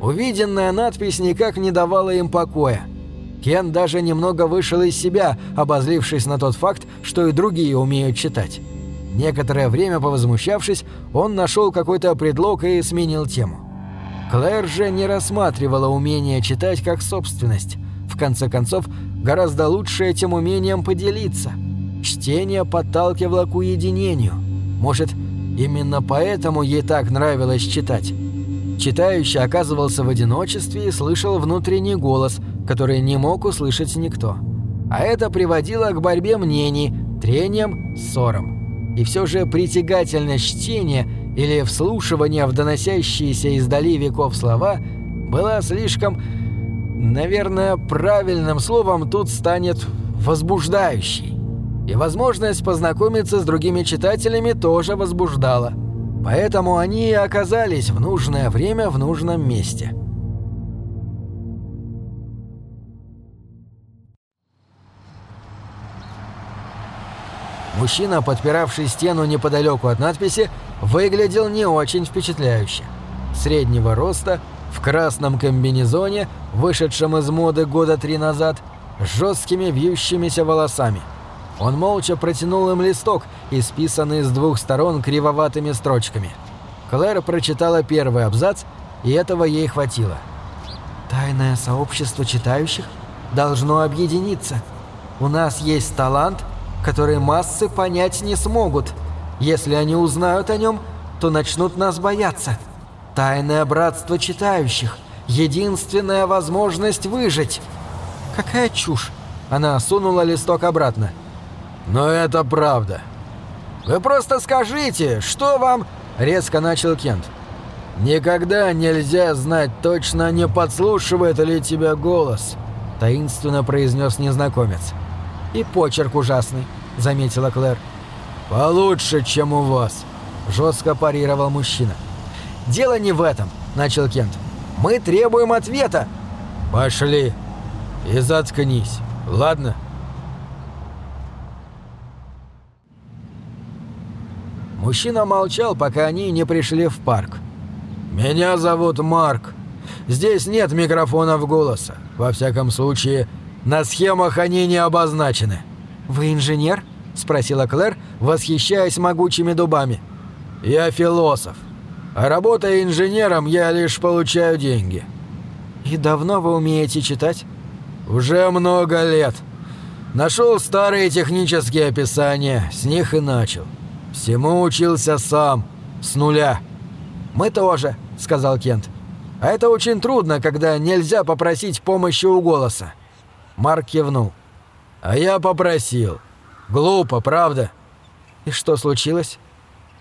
Увиденная надпись никак не давала им покоя. Кен даже немного вышел из себя, обозлившись на тот факт, что и другие умеют читать. Некоторое время повозмущавшись, он нашел какой-то предлог и сменил тему. Клэр же не рассматривала умение читать как собственность. В конце концов, гораздо лучше этим умением поделиться. Чтение подталкивало к уединению. Может, именно поэтому ей так нравилось читать. Читающий оказывался в одиночестве и слышал внутренний голос, который не мог услышать никто. А это приводило к борьбе мнений, трениям, ссорам. И все же притягательность чтения или вслушивания в доносящиеся издали веков слова была слишком... Наверное, правильным словом тут станет «возбуждающей». И возможность познакомиться с другими читателями тоже возбуждала. Поэтому они и оказались в нужное время в нужном месте. Мужчина, подпиравший стену неподалеку от надписи, выглядел не очень впечатляюще. Среднего роста, в красном комбинезоне, вышедшем из моды года три назад, с жесткими вьющимися волосами. Он молча протянул им листок, исписанный с двух сторон кривоватыми строчками. Клэр прочитала первый абзац, и этого ей хватило. «Тайное сообщество читающих должно объединиться. У нас есть талант, который массы понять не смогут. Если они узнают о нем, то начнут нас бояться. Тайное братство читающих – единственная возможность выжить». «Какая чушь!» Она сунула листок обратно. «Но это правда. Вы просто скажите, что вам...» – резко начал Кент. «Никогда нельзя знать точно, не подслушивает ли тебя голос», – таинственно произнес незнакомец. «И почерк ужасный», – заметила Клэр. «Получше, чем у вас», – жестко парировал мужчина. «Дело не в этом», – начал Кент. «Мы требуем ответа». «Пошли и заткнись, ладно?» Мужчина молчал, пока они не пришли в парк. «Меня зовут Марк. Здесь нет микрофонов голоса. Во всяком случае, на схемах они не обозначены». «Вы инженер?» – спросила Клэр, восхищаясь могучими дубами. «Я философ. А работая инженером, я лишь получаю деньги». «И давно вы умеете читать?» «Уже много лет. Нашел старые технические описания, с них и начал. Всему учился сам, с нуля». «Мы тоже», — сказал Кент. «А это очень трудно, когда нельзя попросить помощи у голоса». Марк кивнул. «А я попросил. Глупо, правда?» «И что случилось?»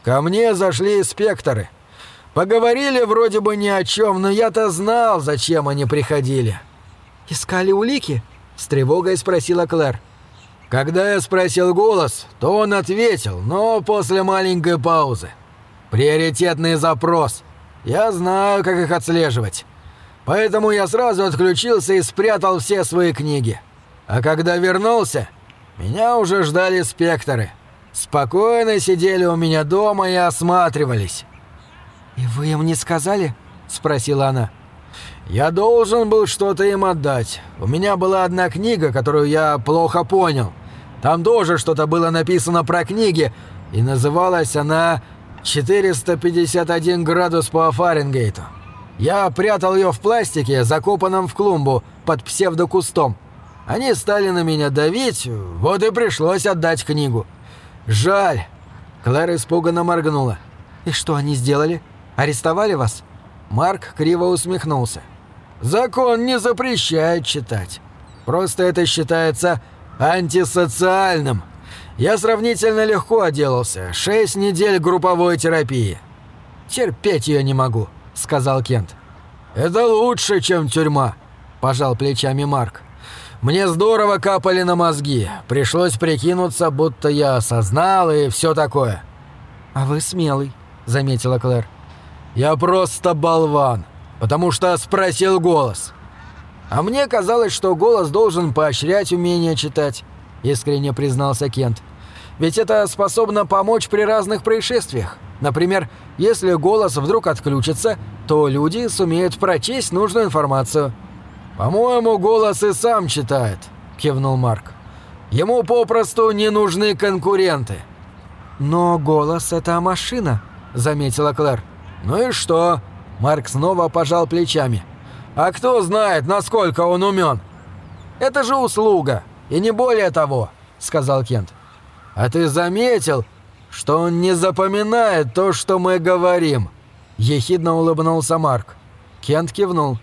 «Ко мне зашли инспекторы. Поговорили вроде бы ни о чем, но я-то знал, зачем они приходили». «Искали улики?» — с тревогой спросила Клэр. Когда я спросил голос, то он ответил, но после маленькой паузы. «Приоритетный запрос. Я знаю, как их отслеживать. Поэтому я сразу отключился и спрятал все свои книги. А когда вернулся, меня уже ждали спектры. Спокойно сидели у меня дома и осматривались». «И вы им не сказали?» – спросила она. «Я должен был что-то им отдать. У меня была одна книга, которую я плохо понял. Там тоже что-то было написано про книги, и называлась она «451 градус по Фаренгейту». Я прятал ее в пластике, закопанном в клумбу, под псевдокустом. Они стали на меня давить, вот и пришлось отдать книгу. Жаль. Клэр испуганно моргнула. «И что они сделали? Арестовали вас?» Марк криво усмехнулся. «Закон не запрещает читать. Просто это считается антисоциальным. Я сравнительно легко отделался. Шесть недель групповой терапии. Терпеть ее не могу, сказал Кент. Это лучше, чем тюрьма, пожал плечами Марк. Мне здорово капали на мозги. Пришлось прикинуться, будто я осознал и все такое. А вы смелый, заметила Клэр. Я просто болван, потому что спросил голос. «А мне казалось, что голос должен поощрять умение читать», — искренне признался Кент. «Ведь это способно помочь при разных происшествиях. Например, если голос вдруг отключится, то люди сумеют прочесть нужную информацию. «По-моему, голос и сам читает», — кивнул Марк. «Ему попросту не нужны конкуренты». «Но голос — это машина», — заметила Клэр. «Ну и что?» Марк снова пожал плечами. «А кто знает, насколько он умен?» «Это же услуга, и не более того», — сказал Кент. «А ты заметил, что он не запоминает то, что мы говорим?» Ехидно улыбнулся Марк. Кент кивнул.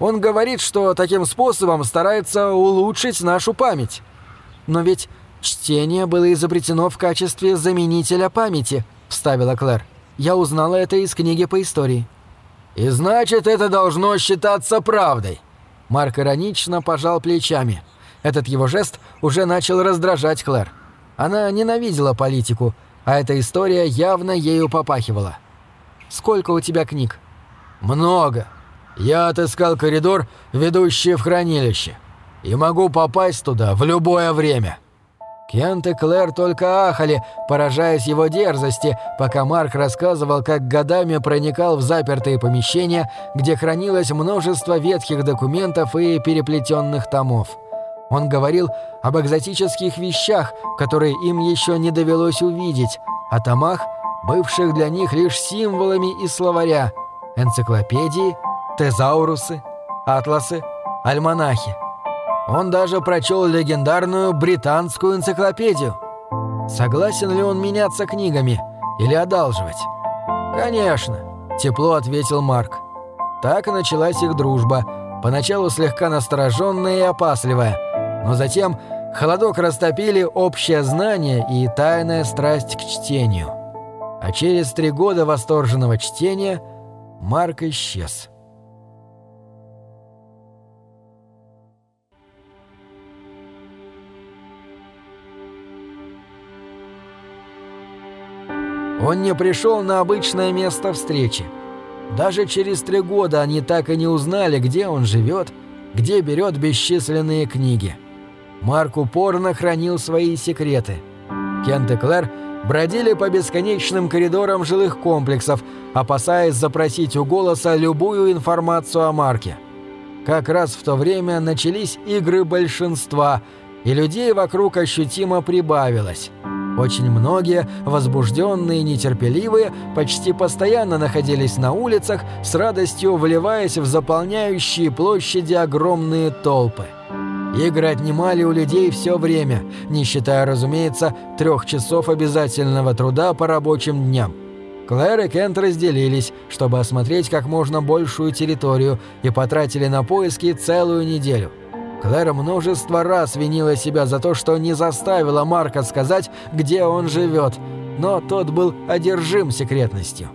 «Он говорит, что таким способом старается улучшить нашу память. Но ведь чтение было изобретено в качестве заменителя памяти», — вставила Клэр. «Я узнала это из книги по истории». «И значит, это должно считаться правдой». Марк иронично пожал плечами. Этот его жест уже начал раздражать Клэр. Она ненавидела политику, а эта история явно ею попахивала. «Сколько у тебя книг?» «Много. Я отыскал коридор, ведущий в хранилище, и могу попасть туда в любое время». Кент и Клэр только ахали, поражаясь его дерзости, пока Марк рассказывал, как годами проникал в запертые помещения, где хранилось множество ветхих документов и переплетенных томов. Он говорил об экзотических вещах, которые им еще не довелось увидеть, о томах, бывших для них лишь символами из словаря, энциклопедии, тезаурусы, атласы, альманахи. Он даже прочел легендарную британскую энциклопедию. Согласен ли он меняться книгами или одалживать? «Конечно», — тепло ответил Марк. Так началась их дружба, поначалу слегка настороженная и опасливая, но затем холодок растопили общее знание и тайная страсть к чтению. А через три года восторженного чтения Марк исчез. Он не пришел на обычное место встречи. Даже через три года они так и не узнали, где он живет, где берет бесчисленные книги. Марк упорно хранил свои секреты. Кент и Клэр бродили по бесконечным коридорам жилых комплексов, опасаясь запросить у голоса любую информацию о Марке. Как раз в то время начались игры большинства, и людей вокруг ощутимо прибавилось. Очень многие, возбужденные нетерпеливые, почти постоянно находились на улицах, с радостью вливаясь в заполняющие площади огромные толпы. Игры отнимали у людей все время, не считая, разумеется, трех часов обязательного труда по рабочим дням. Клэр и Кент разделились, чтобы осмотреть как можно большую территорию и потратили на поиски целую неделю. Клэр множество раз винила себя за то, что не заставила Марка сказать, где он живет, но тот был одержим секретностью.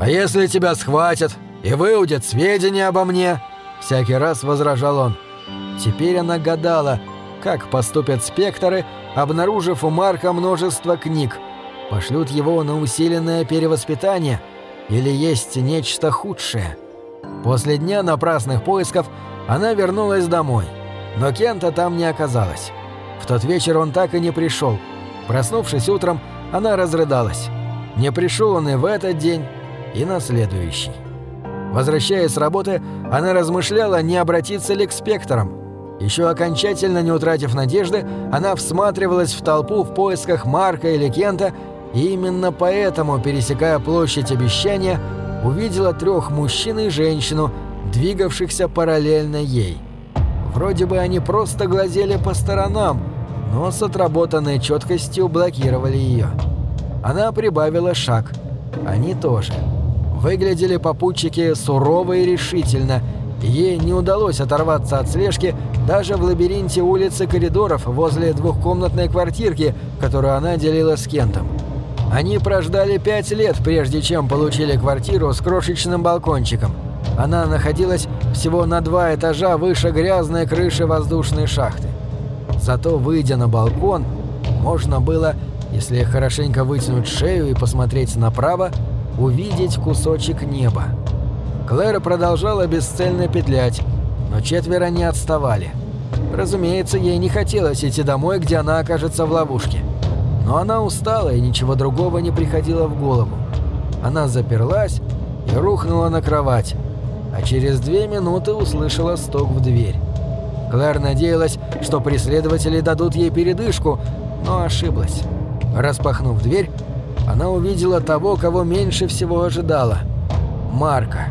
«А если тебя схватят и выудят сведения обо мне?» Всякий раз возражал он. Теперь она гадала, как поступят спектры, обнаружив у Марка множество книг. Пошлют его на усиленное перевоспитание или есть нечто худшее. После дня напрасных поисков она вернулась домой – но Кента там не оказалось. В тот вечер он так и не пришел. Проснувшись утром, она разрыдалась. Не пришел он и в этот день, и на следующий. Возвращаясь с работы, она размышляла, не обратиться ли к спектрам. Еще окончательно не утратив надежды, она всматривалась в толпу в поисках Марка или Кента, и именно поэтому, пересекая площадь обещания, увидела трех мужчин и женщину, двигавшихся параллельно ей. Вроде бы они просто глазели по сторонам, но с отработанной четкостью блокировали ее. Она прибавила шаг. Они тоже. Выглядели попутчики сурово и решительно, ей не удалось оторваться от слежки даже в лабиринте улиц и коридоров возле двухкомнатной квартирки, которую она делила с Кентом. Они прождали пять лет, прежде чем получили квартиру с крошечным балкончиком – она находилась всего на два этажа выше грязной крыши воздушной шахты. Зато, выйдя на балкон, можно было, если хорошенько вытянуть шею и посмотреть направо, увидеть кусочек неба. Клэра продолжала бесцельно петлять, но четверо не отставали. Разумеется, ей не хотелось идти домой, где она окажется в ловушке. Но она устала, и ничего другого не приходило в голову. Она заперлась и рухнула на кровать, а через две минуты услышала стук в дверь. Клэр надеялась, что преследователи дадут ей передышку, но ошиблась. Распахнув дверь, она увидела того, кого меньше всего ожидала – Марка.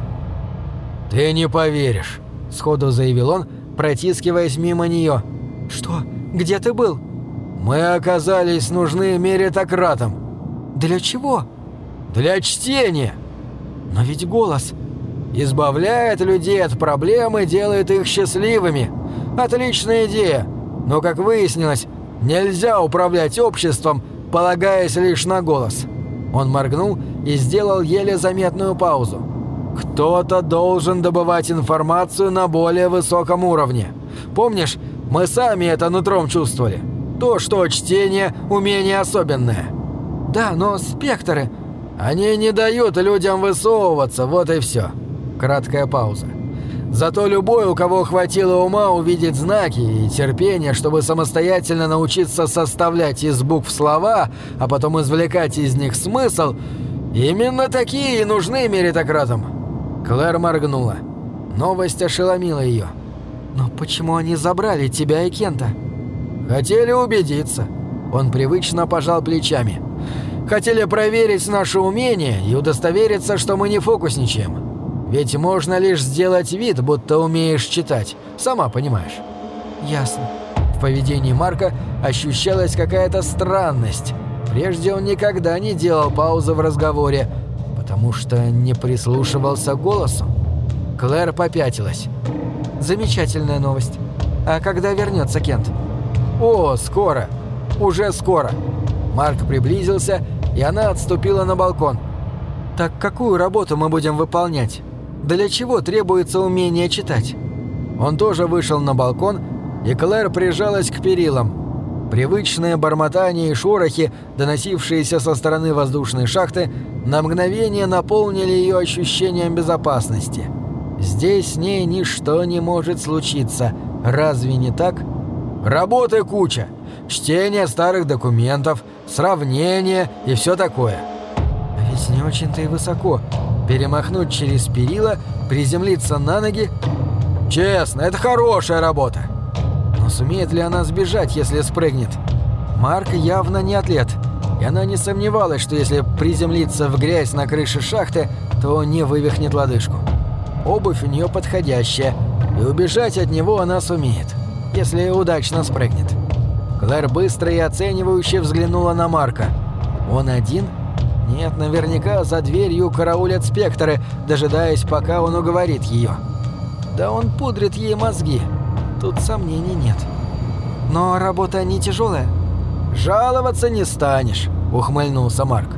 «Ты не поверишь», – сходу заявил он, протискиваясь мимо нее. «Что? Где ты был?» «Мы оказались нужны меритократам». «Для чего?» «Для чтения». «Но ведь голос...» «Избавляет людей от проблем и делает их счастливыми. Отличная идея. Но, как выяснилось, нельзя управлять обществом, полагаясь лишь на голос». Он моргнул и сделал еле заметную паузу. Кто-то должен добывать информацию на более высоком уровне. Помнишь, мы сами это нутром чувствовали. То, что чтение – умение особенное. Да, но спектры... Они не дают людям высовываться, вот и все. Краткая пауза. Зато любой, у кого хватило ума увидеть знаки и терпения, чтобы самостоятельно научиться составлять из букв слова, а потом извлекать из них смысл, именно такие и нужны меритократам. Клэр моргнула. Новость ошеломила ее. «Но почему они забрали тебя и Кента?» «Хотели убедиться». Он привычно пожал плечами. «Хотели проверить наше умение и удостовериться, что мы не фокусничаем. Ведь можно лишь сделать вид, будто умеешь читать. Сама понимаешь». «Ясно». В поведении Марка ощущалась какая-то странность. Прежде он никогда не делал паузы в разговоре, потому что не прислушивался к голосу. Клэр попятилась. «Замечательная новость. А когда вернется Кент?» «О, скоро. Уже скоро». Марк приблизился, и она отступила на балкон. «Так какую работу мы будем выполнять? Для чего требуется умение читать?» Он тоже вышел на балкон, и Клэр прижалась к перилам. Привычные бормотания и шорохи, доносившиеся со стороны воздушной шахты, на мгновение наполнили ее ощущением безопасности. Здесь с ней ничто не может случиться. Разве не так? Работы куча. Чтение старых документов, сравнение и все такое. А ведь не очень-то и высоко. Перемахнуть через перила, приземлиться на ноги... Честно, это хорошая работа. Но сумеет ли она сбежать, если спрыгнет? Марк явно не атлет, и она не сомневалась, что если приземлиться в грязь на крыше шахты, то не вывихнет лодыжку. Обувь у нее подходящая, и убежать от него она сумеет, если удачно спрыгнет. Клэр быстро и оценивающе взглянула на Марка. Он один? Нет, наверняка за дверью караулят спектры, дожидаясь, пока он уговорит ее. Да он пудрит ей мозги. Тут сомнений нет. Но работа не тяжелая. «Жаловаться не станешь», — ухмыльнулся Марк.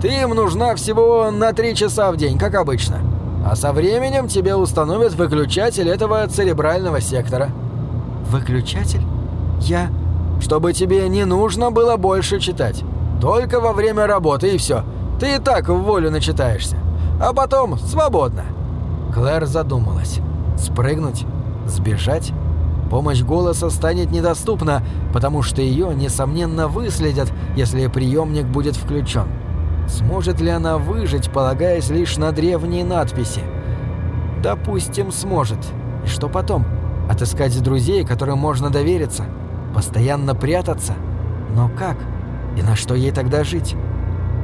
«Ты им нужна всего на три часа в день, как обычно. А со временем тебе установят выключатель этого церебрального сектора». «Выключатель? Я...» «Чтобы тебе не нужно было больше читать. Только во время работы и все. Ты и так в волю начитаешься. А потом свободно». Клэр задумалась. «Спрыгнуть? Сбежать?» Помощь голоса станет недоступна, потому что ее, несомненно, выследят, если приемник будет включен. Сможет ли она выжить, полагаясь лишь на древние надписи? Допустим, сможет. И что потом? Отыскать друзей, которым можно довериться? Постоянно прятаться? Но как? И на что ей тогда жить?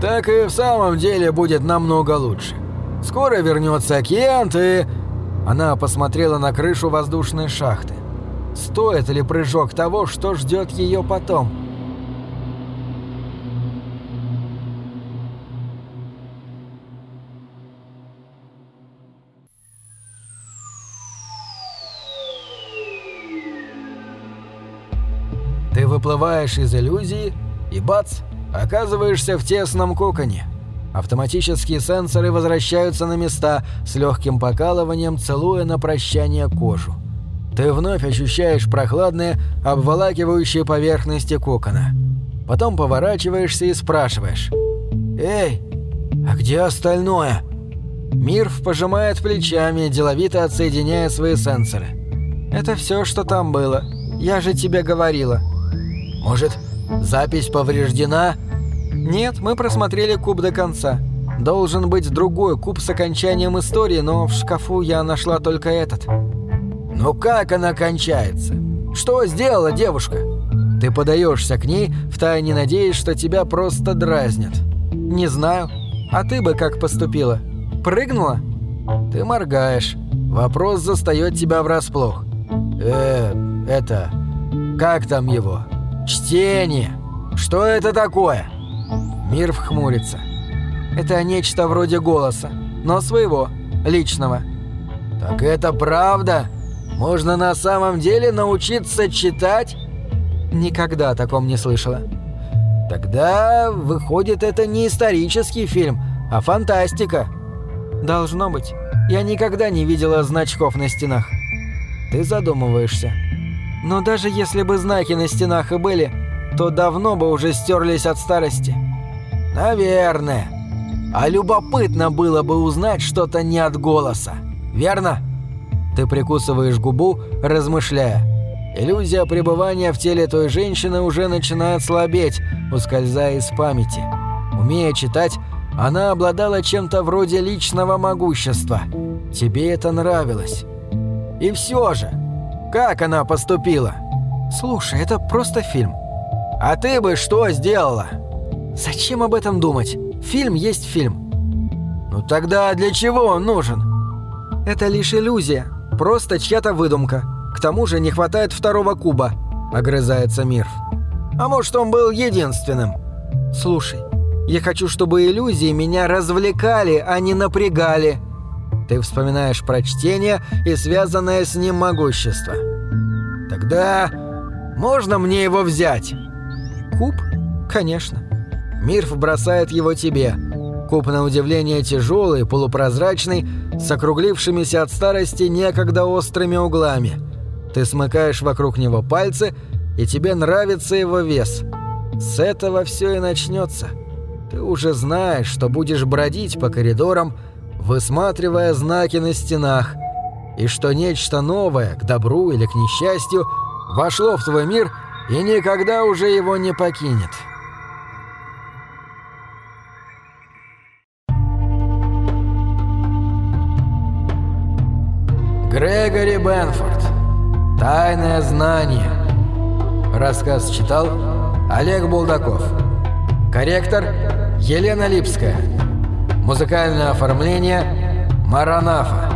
Так и в самом деле будет намного лучше. Скоро вернется Кент и... Она посмотрела на крышу воздушной шахты. Стоит ли прыжок того, что ждет ее потом? Ты выплываешь из иллюзии и бац, оказываешься в тесном коконе. Автоматические сенсоры возвращаются на места с легким покалыванием, целуя на прощание кожу. Ты вновь ощущаешь прохладные, обволакивающие поверхности кокона. Потом поворачиваешься и спрашиваешь. «Эй, а где остальное?» Мирф пожимает плечами, деловито отсоединяя свои сенсоры. «Это все, что там было. Я же тебе говорила». «Может, запись повреждена?» «Нет, мы просмотрели куб до конца. Должен быть другой куб с окончанием истории, но в шкафу я нашла только этот. Ну как она кончается? Что сделала девушка? Ты подаешься к ней, втайне надеясь, что тебя просто дразнят. Не знаю. А ты бы как поступила? Прыгнула? Ты моргаешь. Вопрос застает тебя врасплох. Э, это... Как там его? Чтение. Что это такое? Мир вхмурится. Это нечто вроде голоса, но своего, личного. Так это правда? Можно на самом деле научиться читать? Никогда о таком не слышала. Тогда, выходит, это не исторический фильм, а фантастика. Должно быть. Я никогда не видела значков на стенах. Ты задумываешься. Но даже если бы знаки на стенах и были, то давно бы уже стерлись от старости. Наверное. А любопытно было бы узнать что-то не от голоса. Верно? Ты прикусываешь губу, размышляя. Иллюзия пребывания в теле той женщины уже начинает слабеть, ускользая из памяти. Умея читать, она обладала чем-то вроде личного могущества. Тебе это нравилось. И все же, как она поступила? Слушай, это просто фильм. А ты бы что сделала? Зачем об этом думать? Фильм есть фильм. Ну тогда для чего он нужен? Это лишь иллюзия, просто чья-то выдумка. К тому же не хватает второго куба, огрызается Мирф. А может, он был единственным? Слушай, я хочу, чтобы иллюзии меня развлекали, а не напрягали. Ты вспоминаешь про чтение и связанное с ним могущество. Тогда можно мне его взять? Куб? Конечно. Мирф бросает его тебе. Куб на удивление тяжелый, полупрозрачный, с округлившимися от старости некогда острыми углами – ты смыкаешь вокруг него пальцы, и тебе нравится его вес. С этого все и начнется. Ты уже знаешь, что будешь бродить по коридорам, высматривая знаки на стенах, и что нечто новое, к добру или к несчастью, вошло в твой мир и никогда уже его не покинет. Грегори Бенфорд Тайное знание. Рассказ читал Олег Булдаков. Корректор Елена Липская. Музыкальное оформление Маранафа.